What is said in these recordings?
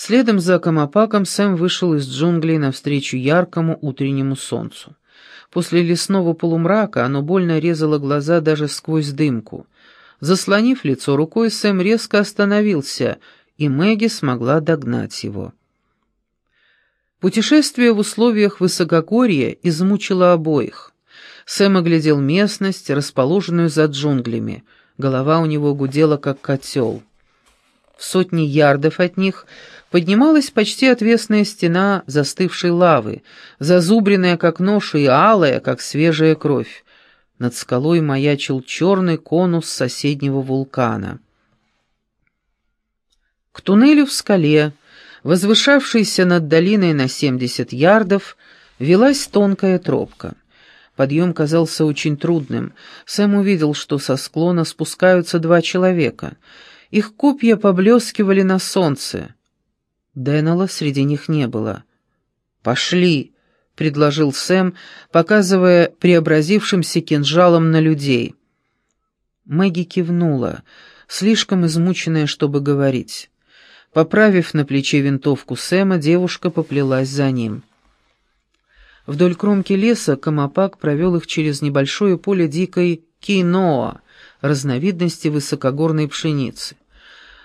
Следом за Камапаком Сэм вышел из джунглей навстречу яркому утреннему солнцу. После лесного полумрака оно больно резало глаза даже сквозь дымку. Заслонив лицо рукой, Сэм резко остановился, и Мэгги смогла догнать его. Путешествие в условиях высокогорья измучило обоих. Сэм оглядел местность, расположенную за джунглями. Голова у него гудела, как котел. В сотни ярдов от них поднималась почти отвесная стена застывшей лавы, зазубренная, как нож, и алая, как свежая кровь. Над скалой маячил черный конус соседнего вулкана. К туннелю в скале, возвышавшейся над долиной на семьдесят ярдов, велась тонкая тропка. Подъем казался очень трудным. Сэм увидел, что со склона спускаются два человека — их копья поблескивали на солнце. Деннелла среди них не было. «Пошли», — предложил Сэм, показывая преобразившимся кинжалом на людей. Мэгги кивнула, слишком измученная, чтобы говорить. Поправив на плече винтовку Сэма, девушка поплелась за ним. Вдоль кромки леса Камапак провел их через небольшое поле дикой киноа, разновидности высокогорной пшеницы.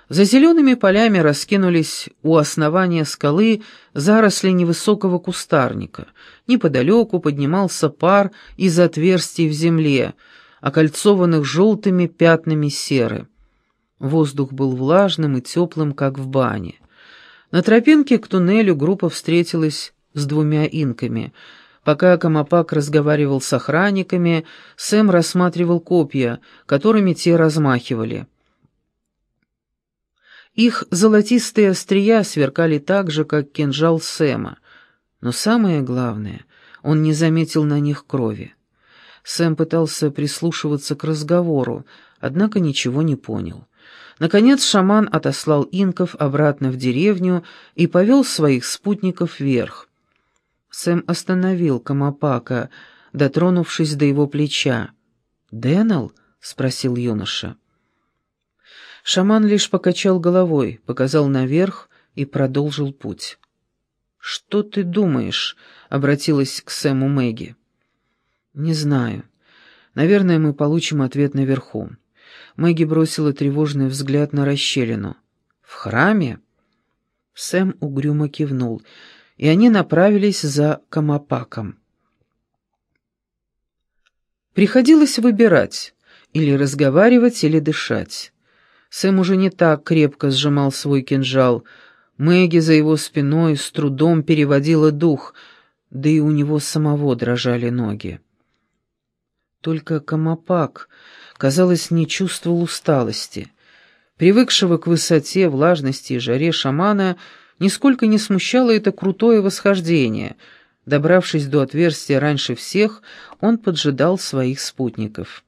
За зелеными полями раскинулись у основания скалы заросли невысокого кустарника. Неподалеку поднимался пар из отверстий в земле, окольцованных желтыми пятнами серы. Воздух был влажным и теплым, как в бане. На тропинке к туннелю группа встретилась с двумя инками — Пока Камапак разговаривал с охранниками, Сэм рассматривал копья, которыми те размахивали. Их золотистые острия сверкали так же, как кинжал Сэма. Но самое главное, он не заметил на них крови. Сэм пытался прислушиваться к разговору, однако ничего не понял. Наконец шаман отослал инков обратно в деревню и повел своих спутников вверх. Сэм остановил Камапака, дотронувшись до его плеча. «Дэннел?» — спросил юноша. Шаман лишь покачал головой, показал наверх и продолжил путь. «Что ты думаешь?» — обратилась к Сэму Мэгги. «Не знаю. Наверное, мы получим ответ наверху». Мэгги бросила тревожный взгляд на расщелину. «В храме?» Сэм угрюмо кивнул — и они направились за Камапаком. Приходилось выбирать, или разговаривать, или дышать. Сэм уже не так крепко сжимал свой кинжал. Мэгги за его спиной с трудом переводила дух, да и у него самого дрожали ноги. Только Камапак, казалось, не чувствовал усталости. Привыкшего к высоте, влажности и жаре шамана — Нисколько не смущало это крутое восхождение. Добравшись до отверстия раньше всех, он поджидал своих спутников.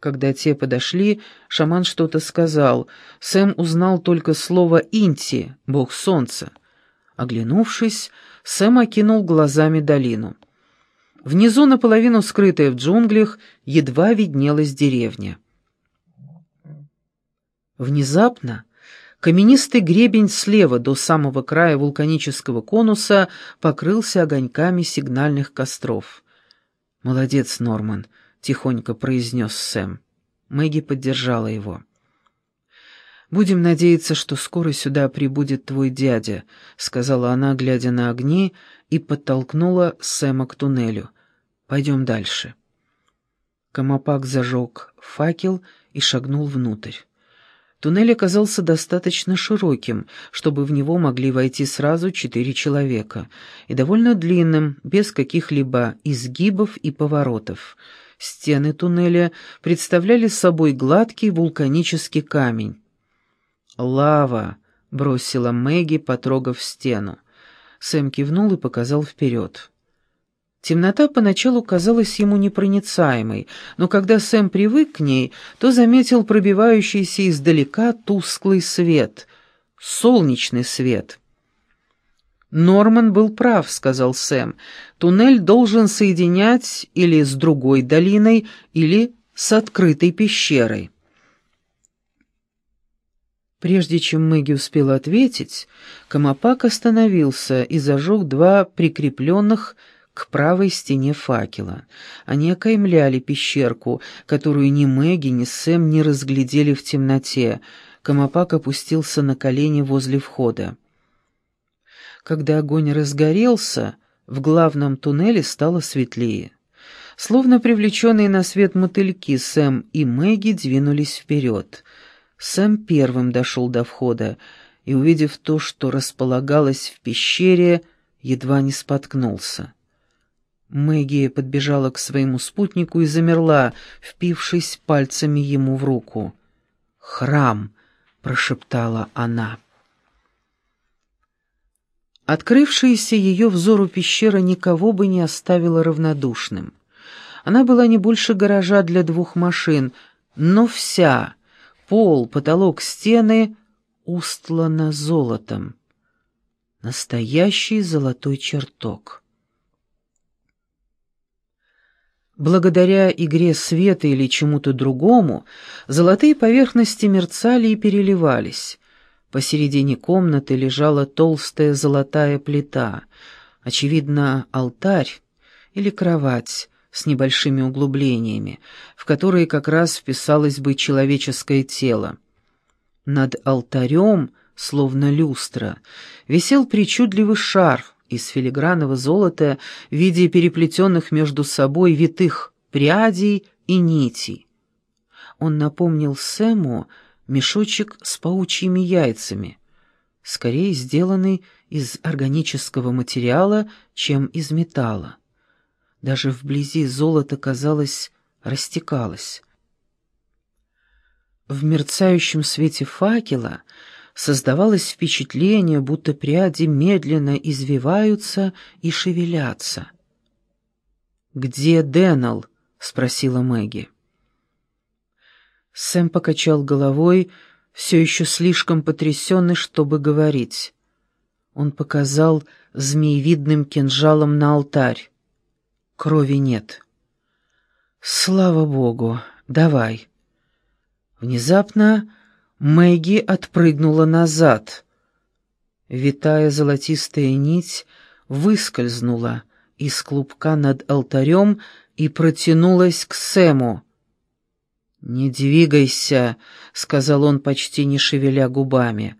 Когда те подошли, шаман что-то сказал. Сэм узнал только слово «инти» — бог солнца. Оглянувшись, Сэм окинул глазами долину. Внизу, наполовину скрытая в джунглях, едва виднелась деревня. Внезапно Каменистый гребень слева до самого края вулканического конуса покрылся огоньками сигнальных костров. «Молодец, Норман», — тихонько произнес Сэм. Мэгги поддержала его. «Будем надеяться, что скоро сюда прибудет твой дядя», — сказала она, глядя на огни, и подтолкнула Сэма к туннелю. «Пойдем дальше». Камапак зажег факел и шагнул внутрь. Туннель оказался достаточно широким, чтобы в него могли войти сразу четыре человека, и довольно длинным, без каких-либо изгибов и поворотов. Стены туннеля представляли собой гладкий вулканический камень. «Лава!» — бросила Мэгги, потрогав стену. Сэм кивнул и показал вперед. Темнота поначалу казалась ему непроницаемой, но когда Сэм привык к ней, то заметил пробивающийся издалека тусклый свет, солнечный свет. «Норман был прав», — сказал Сэм. «Туннель должен соединять или с другой долиной, или с открытой пещерой». Прежде чем Мэгги успела ответить, Камапак остановился и зажег два прикрепленных к правой стене факела. Они окаймляли пещерку, которую ни Мэгги, ни Сэм не разглядели в темноте. Камапак опустился на колени возле входа. Когда огонь разгорелся, в главном туннеле стало светлее. Словно привлеченные на свет мотыльки, Сэм и Мэгги двинулись вперед — Сэм первым дошел до входа и, увидев то, что располагалось в пещере, едва не споткнулся. Мэгги подбежала к своему спутнику и замерла, впившись пальцами ему в руку. «Храм!» — прошептала она. Открывшаяся ее взору пещера никого бы не оставила равнодушным. Она была не больше гаража для двух машин, но вся, Пол, потолок, стены устлано золотом. Настоящий золотой чертог. Благодаря игре света или чему-то другому, золотые поверхности мерцали и переливались. Посередине комнаты лежала толстая золотая плита, очевидно, алтарь или кровать, с небольшими углублениями, в которые как раз вписалось бы человеческое тело. Над алтарем, словно люстра, висел причудливый шар из филигранного золота в виде переплетенных между собой витых прядей и нитей. Он напомнил Сэму мешочек с паучьими яйцами, скорее сделанный из органического материала, чем из металла. Даже вблизи золото, казалось, растекалось. В мерцающем свете факела создавалось впечатление, будто пряди медленно извиваются и шевелятся. «Где Дэннел?» — спросила Мэгги. Сэм покачал головой, все еще слишком потрясенный, чтобы говорить. Он показал змеевидным кинжалом на алтарь. Крови нет. Слава богу, давай. Внезапно Мэгги отпрыгнула назад. Витая золотистая нить выскользнула из клубка над алтарем и протянулась к Сэму. «Не двигайся», — сказал он, почти не шевеля губами.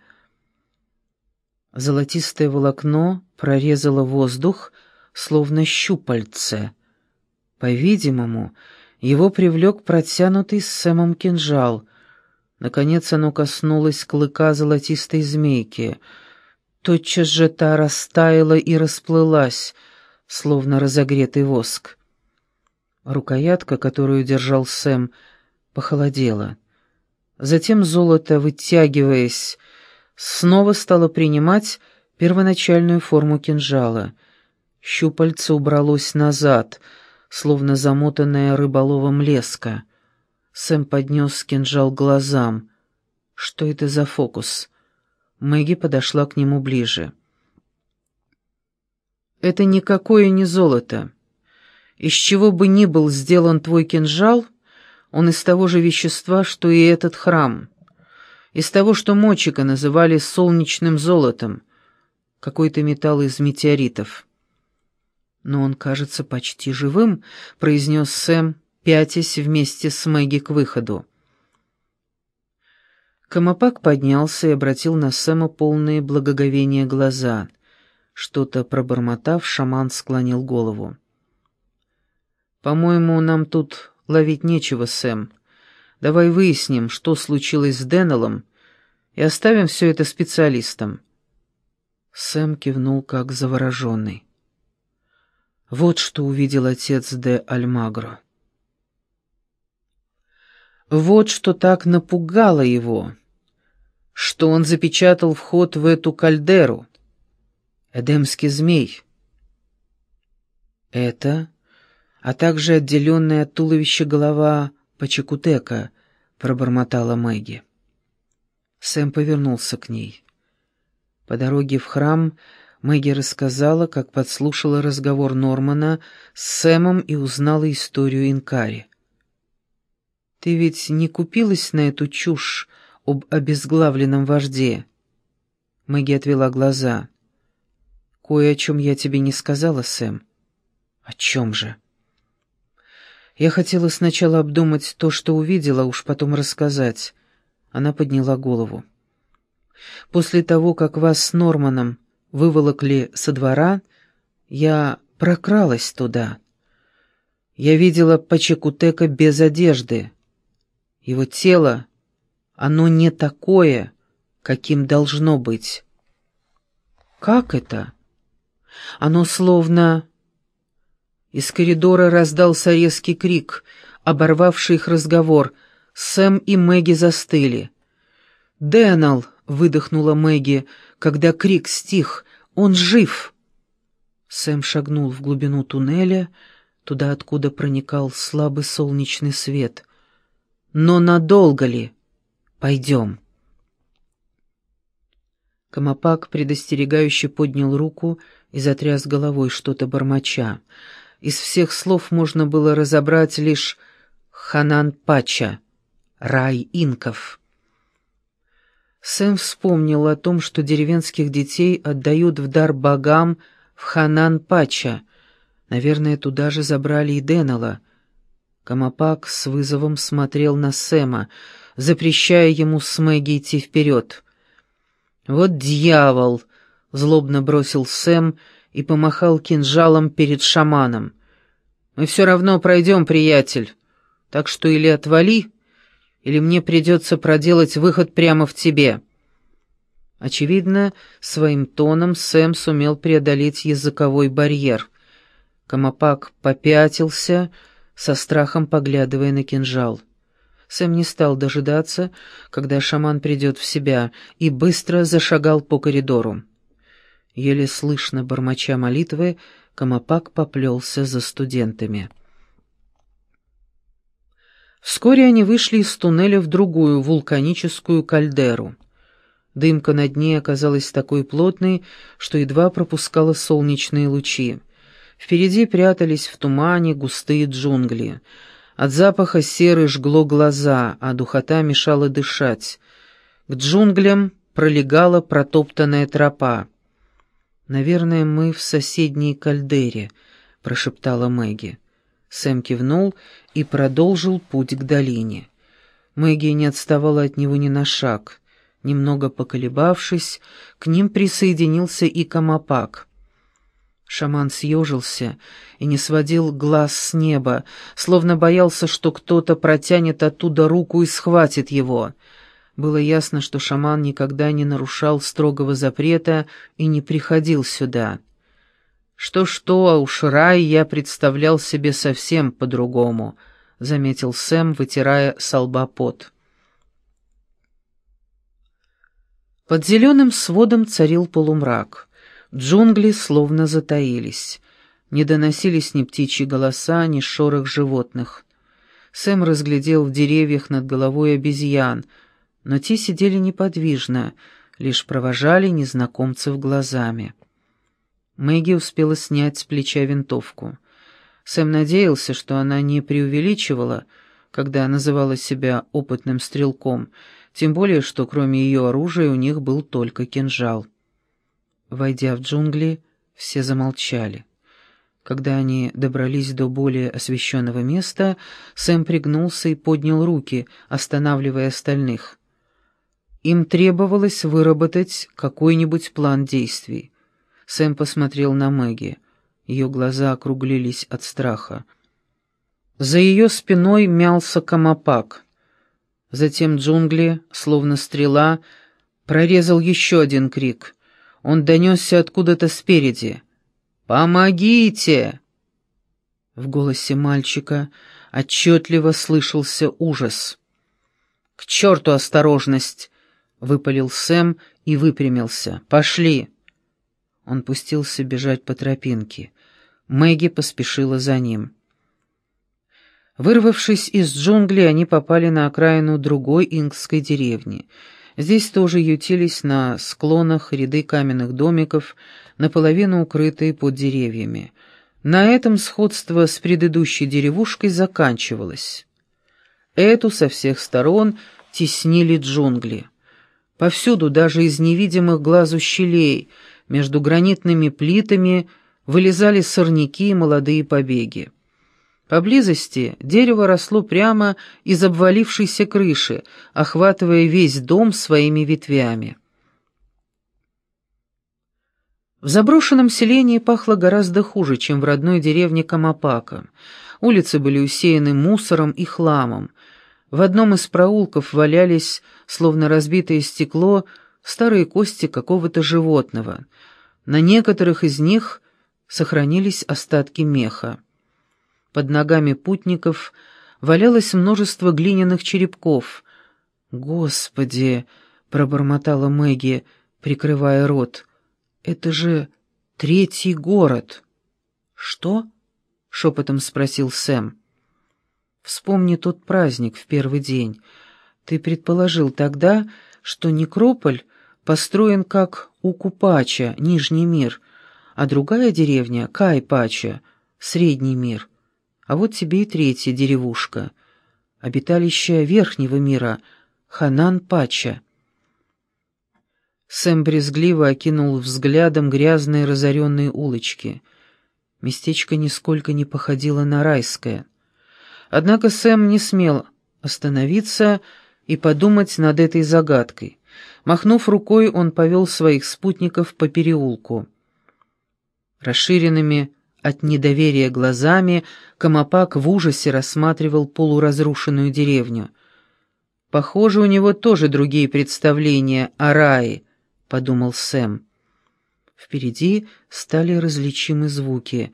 Золотистое волокно прорезало воздух, — словно щупальце. По-видимому, его привлек протянутый Сэмом кинжал. Наконец оно коснулось клыка золотистой змейки. Тотчас же та растаяла и расплылась, словно разогретый воск. Рукоятка, которую держал Сэм, похолодела. Затем золото, вытягиваясь, снова стало принимать первоначальную форму кинжала — Щупальце убралось назад, словно замотанная рыболовом леска. Сэм поднес кинжал глазам. «Что это за фокус?» Мэгги подошла к нему ближе. «Это никакое не золото. Из чего бы ни был сделан твой кинжал, он из того же вещества, что и этот храм. Из того, что Мочика называли солнечным золотом. Какой-то металл из метеоритов». «Но он кажется почти живым», — произнес Сэм, пятясь вместе с Мэгги к выходу. Камапак поднялся и обратил на Сэма полные благоговения глаза. Что-то пробормотав, шаман склонил голову. «По-моему, нам тут ловить нечего, Сэм. Давай выясним, что случилось с Деннеллом, и оставим все это специалистам». Сэм кивнул, как завороженный. Вот что увидел отец де Альмагро. Вот что так напугало его, что он запечатал вход в эту кальдеру. Эдемский змей. Это, а также отделенная от туловища голова Пачекутека, пробормотала Мэгги. Сэм повернулся к ней. По дороге в храм Мэгги рассказала, как подслушала разговор Нормана с Сэмом и узнала историю Инкари. «Ты ведь не купилась на эту чушь об обезглавленном вожде?» Мэгги отвела глаза. «Кое о чем я тебе не сказала, Сэм». «О чем же?» Я хотела сначала обдумать то, что увидела, уж потом рассказать. Она подняла голову. После того, как вас с Норманом выволокли со двора, я прокралась туда. Я видела Пачекутека без одежды. Его тело, оно не такое, каким должно быть. Как это? Оно словно из коридора раздался резкий крик, оборвавший их разговор. Сэм и Мэгги застыли. «Дэнал!» — выдохнула Мэгги, когда крик стих. «Он жив!» Сэм шагнул в глубину туннеля, туда, откуда проникал слабый солнечный свет. «Но надолго ли? Пойдем!» Камапак предостерегающе поднял руку и затряс головой что-то бормоча. Из всех слов можно было разобрать лишь «Ханан-Пача», «Рай инков». Сэм вспомнил о том, что деревенских детей отдают в дар богам в Ханан-Пача. Наверное, туда же забрали и Деннелла. Камапак с вызовом смотрел на Сэма, запрещая ему с Мэгги идти вперед. «Вот дьявол!» — злобно бросил Сэм и помахал кинжалом перед шаманом. «Мы все равно пройдем, приятель, так что или отвали, или мне придется проделать выход прямо в тебе». Очевидно, своим тоном Сэм сумел преодолеть языковой барьер. Камапак попятился, со страхом поглядывая на кинжал. Сэм не стал дожидаться, когда шаман придет в себя, и быстро зашагал по коридору. Еле слышно, бормоча молитвы, Камапак поплелся за студентами. Вскоре они вышли из туннеля в другую вулканическую кальдеру. Дымка над ней оказалась такой плотной, что едва пропускала солнечные лучи. Впереди прятались в тумане густые джунгли. От запаха серы жгло глаза, а духота мешала дышать. К джунглям пролегала протоптанная тропа. «Наверное, мы в соседней кальдере», — прошептала Мэгги. Сэм кивнул и продолжил путь к долине. Мэгги не отставала от него ни на шаг. Немного поколебавшись, к ним присоединился и Камапак. Шаман съежился и не сводил глаз с неба, словно боялся, что кто-то протянет оттуда руку и схватит его — было ясно, что шаман никогда не нарушал строгого запрета и не приходил сюда. Что-что, а уж рай я представлял себе совсем по-другому, — заметил Сэм, вытирая со лба пот. Под зеленым сводом царил полумрак. Джунгли словно затаились. Не доносились ни птичьи голоса, ни шорох животных. Сэм разглядел в деревьях над головой обезьян — но те сидели неподвижно, лишь провожали незнакомцев глазами. Мэгги успела снять с плеча винтовку. Сэм надеялся, что она не преувеличивала, когда называла себя опытным стрелком, тем более, что кроме ее оружия у них был только кинжал. Войдя в джунгли, все замолчали. Когда они добрались до более освещенного места, Сэм пригнулся и поднял руки, останавливая остальных. Им требовалось выработать какой-нибудь план действий. Сэм посмотрел на Мэгги. Ее глаза округлились от страха. За ее спиной мялся камапак. Затем джунгли, словно стрела, прорезал еще один крик. Он донесся откуда-то спереди. «Помогите!» В голосе мальчика отчетливо слышался ужас. «К черту осторожность!» — выпалил Сэм и выпрямился. «Пошли!» Он пустился бежать по тропинке. Мэгги поспешила за ним. Вырвавшись из джунглей, они попали на окраину другой ингской деревни. Здесь тоже ютились на склонах ряды каменных домиков, наполовину укрытые под деревьями. На этом сходство с предыдущей деревушкой заканчивалось. Эту со всех сторон теснили джунгли. Повсюду, даже из невидимых глазу щелей, между гранитными плитами вылезали сорняки и молодые побеги. Поблизости дерево росло прямо из обвалившейся крыши, охватывая весь дом своими ветвями. В заброшенном селении пахло гораздо хуже, чем в родной деревне Камапака. Улицы были усеяны мусором и хламом. В одном из проулков валялись, словно разбитое стекло, старые кости какого-то животного. На некоторых из них сохранились остатки меха. Под ногами путников валялось множество глиняных черепков. «Господи!» — пробормотала Мэгги, прикрывая рот. «Это же третий город!» «Что?» — шепотом спросил Сэм. «Вспомни тот праздник в первый день. Ты предположил тогда, что некрополь построен как у Купача, Нижний мир, а другая деревня — Кайпача, Средний мир. А вот тебе и третья деревушка, обиталище Верхнего мира, Ханан-Пача». Сэм брезгливо окинул взглядом грязные разоренные улочки. Местечко нисколько не походило на райское. Однако Сэм не смел остановиться и подумать над этой загадкой. Махнув рукой, он повел своих спутников по переулку. Расширенными от недоверия глазами Камапак в ужасе рассматривал полуразрушенную деревню. Похоже, у него тоже другие представления о рае —— подумал Сэм. Впереди стали различимы звуки.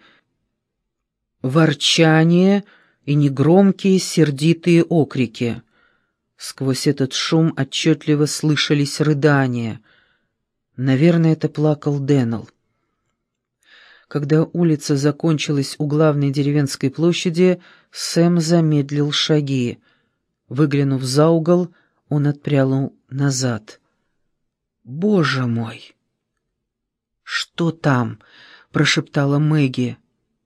Ворчание и негромкие сердитые окрики. Сквозь этот шум отчетливо слышались рыдания. Наверное, это плакал Дэннел. Когда улица закончилась у главной деревенской площади, Сэм замедлил шаги. Выглянув за угол, он отпрянул назад — «Боже мой!» «Что там?» — прошептала Мэгги.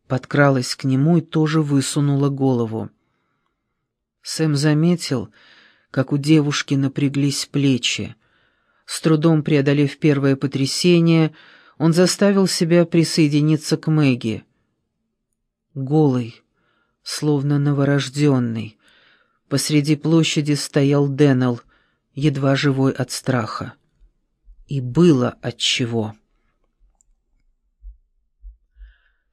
Подкралась к нему и тоже высунула голову. Сэм заметил, как у девушки напряглись плечи. С трудом преодолев первое потрясение, он заставил себя присоединиться к Мэгги. Голый, словно новорожденный, посреди площади стоял Дэннел, едва живой от страха. И было отчего.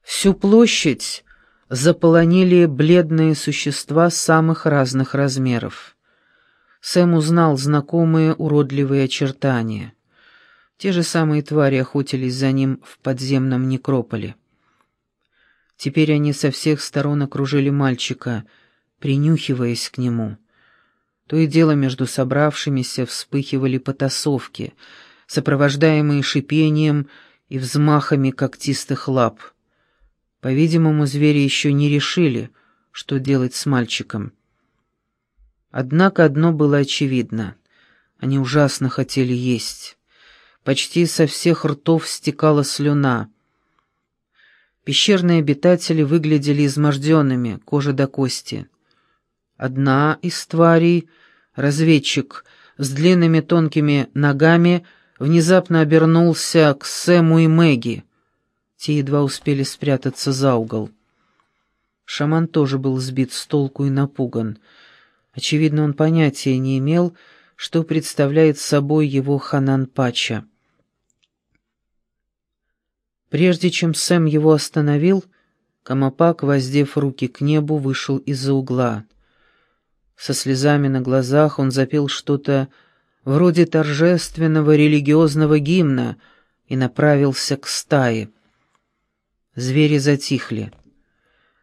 Всю площадь заполонили бледные существа самых разных размеров. Сэм узнал знакомые уродливые очертания. Те же самые твари охотились за ним в подземном некрополе. Теперь они со всех сторон окружили мальчика, принюхиваясь к нему. То и дело между собравшимися вспыхивали потасовки — сопровождаемые шипением и взмахами когтистых лап. По-видимому, звери еще не решили, что делать с мальчиком. Однако одно было очевидно. Они ужасно хотели есть. Почти со всех ртов стекала слюна. Пещерные обитатели выглядели изможденными, кожа до кости. Одна из тварей, разведчик, с длинными тонкими ногами, внезапно обернулся к Сэму и Мэгги. Те едва успели спрятаться за угол. Шаман тоже был сбит с толку и напуган. Очевидно, он понятия не имел, что представляет собой его Ханан Пача. Прежде чем Сэм его остановил, Камапак, воздев руки к небу, вышел из-за угла. Со слезами на глазах он запел что-то вроде торжественного религиозного гимна, и направился к стае. Звери затихли.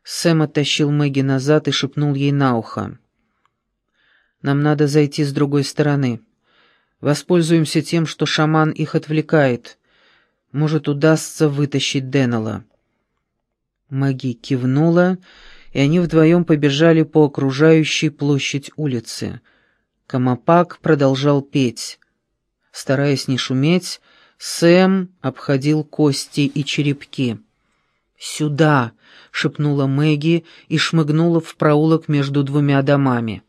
Сэм оттащил Мэгги назад и шепнул ей на ухо. «Нам надо зайти с другой стороны. Воспользуемся тем, что шаман их отвлекает. Может, удастся вытащить Деннелла». Мэгги кивнула, и они вдвоем побежали по окружающей площадь улицы — Камапак продолжал петь. Стараясь не шуметь, Сэм обходил кости и черепки. «Сюда!» — шепнула Мэгги и шмыгнула в проулок между двумя домами.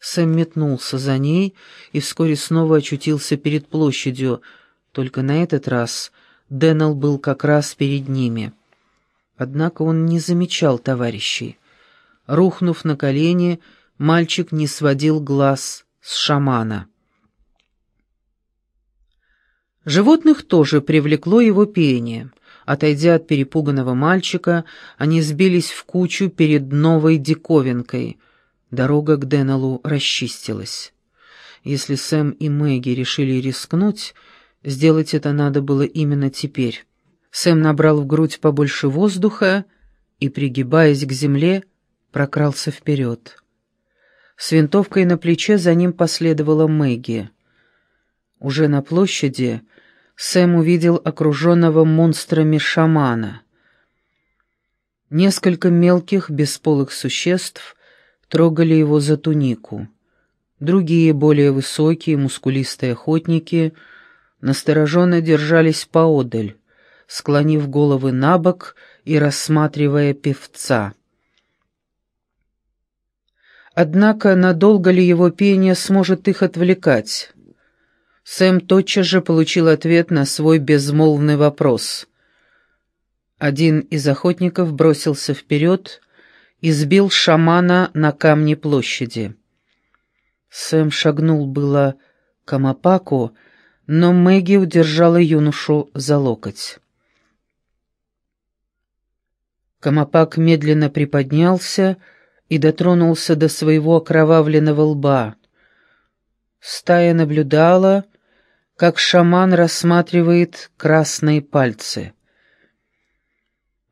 Сэм метнулся за ней и вскоре снова очутился перед площадью, только на этот раз Дэннел был как раз перед ними. Однако он не замечал товарищей. Рухнув на колени, мальчик не сводил глаз с шамана. Животных тоже привлекло его пение. Отойдя от перепуганного мальчика, они сбились в кучу перед новой диковинкой. Дорога к Деннеллу расчистилась. Если Сэм и Мэгги решили рискнуть, сделать это надо было именно теперь. Сэм набрал в грудь побольше воздуха и, пригибаясь к земле, прокрался вперед. С винтовкой на плече за ним последовала Мэгги. Уже на площади Сэм увидел окруженного монстрами шамана. Несколько мелких бесполых существ трогали его за тунику. Другие, более высокие, мускулистые охотники, настороженно держались поодаль, склонив головы на бок и рассматривая певца. Однако надолго ли его пение сможет их отвлекать? Сэм тотчас же получил ответ на свой безмолвный вопрос. Один из охотников бросился вперед и сбил шамана на камне площади. Сэм шагнул было к Амапаку, но Мэгги удержала юношу за локоть. Камапак медленно приподнялся и дотронулся до своего окровавленного лба. Стая наблюдала, как шаман рассматривает красные пальцы.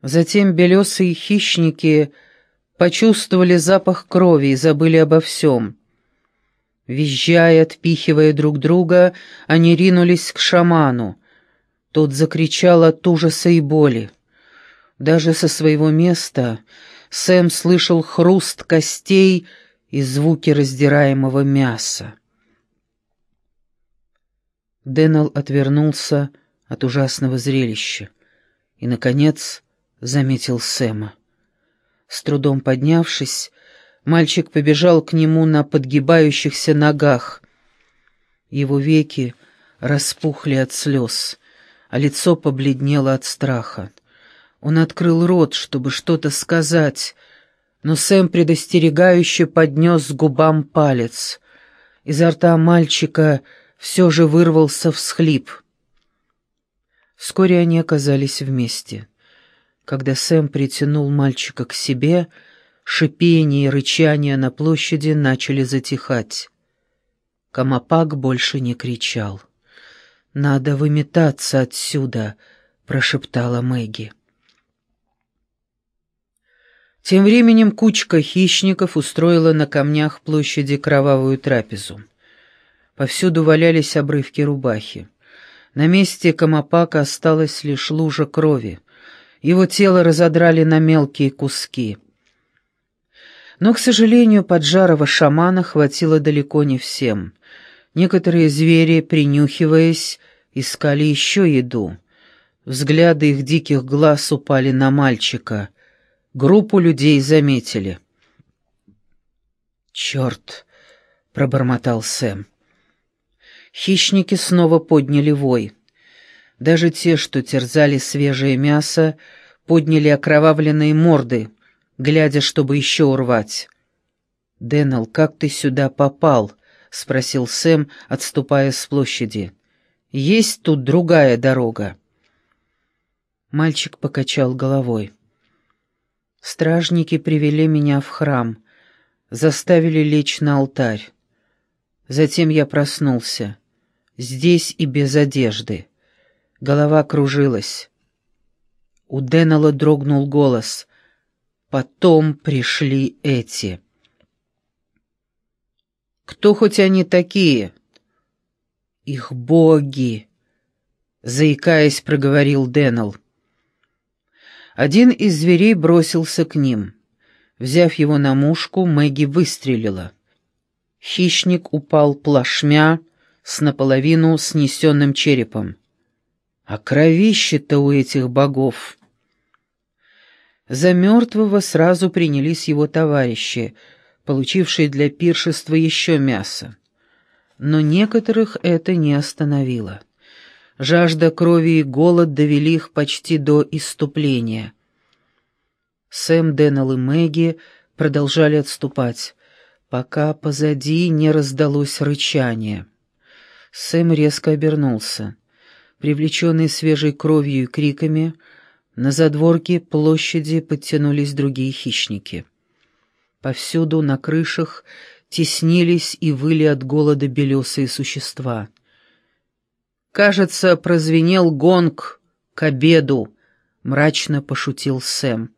Затем белесые хищники почувствовали запах крови и забыли обо всем. Визжая, отпихивая друг друга, они ринулись к шаману. Тот закричал от ужаса и боли. Даже со своего места Сэм слышал хруст костей и звуки раздираемого мяса. Дэннел отвернулся от ужасного зрелища и, наконец, заметил Сэма. С трудом поднявшись, мальчик побежал к нему на подгибающихся ногах. Его веки распухли от слез, а лицо побледнело от страха. Он открыл рот, чтобы что-то сказать, но Сэм предостерегающе поднес к губам палец. Изо рта мальчика все же вырвался всхлип. Вскоре они оказались вместе. Когда Сэм притянул мальчика к себе, шипение и рычание на площади начали затихать. Камапак больше не кричал. «Надо выметаться отсюда», — прошептала Мэгги. Тем временем кучка хищников устроила на камнях площади кровавую трапезу. Повсюду валялись обрывки рубахи. На месте Камапака осталась лишь лужа крови. Его тело разодрали на мелкие куски. Но, к сожалению, поджарого шамана хватило далеко не всем. Некоторые звери, принюхиваясь, искали еще еду. Взгляды их диких глаз упали на мальчика. Группу людей заметили. «Черт!» — пробормотал Сэм. Хищники снова подняли вой. Даже те, что терзали свежее мясо, подняли окровавленные морды, глядя, чтобы еще урвать. «Дэннел, как ты сюда попал?» — спросил Сэм, отступая с площади. «Есть тут другая дорога?» Мальчик покачал головой. «Стражники привели меня в храм, заставили лечь на алтарь. Затем я проснулся здесь и без одежды. Голова кружилась. У Деннелла дрогнул голос. Потом пришли эти. «Кто хоть они такие?» «Их боги!» — заикаясь, проговорил Деннелл. Один из зверей бросился к ним. Взяв его на мушку, Мэгги выстрелила. Хищник упал плашмя, с наполовину снесенным черепом. А кровище-то у этих богов! За мертвого сразу принялись его товарищи, получившие для пиршества еще мясо. Но некоторых это не остановило. Жажда крови и голод довели их почти до иступления. Сэм, Дэннел и Мэгги продолжали отступать, пока позади не раздалось рычание. Сэм резко обернулся. Привлеченный свежей кровью и криками, на задворке площади подтянулись другие хищники. Повсюду на крышах теснились и выли от голода белесые существа. «Кажется, прозвенел гонг к обеду», — мрачно пошутил Сэм.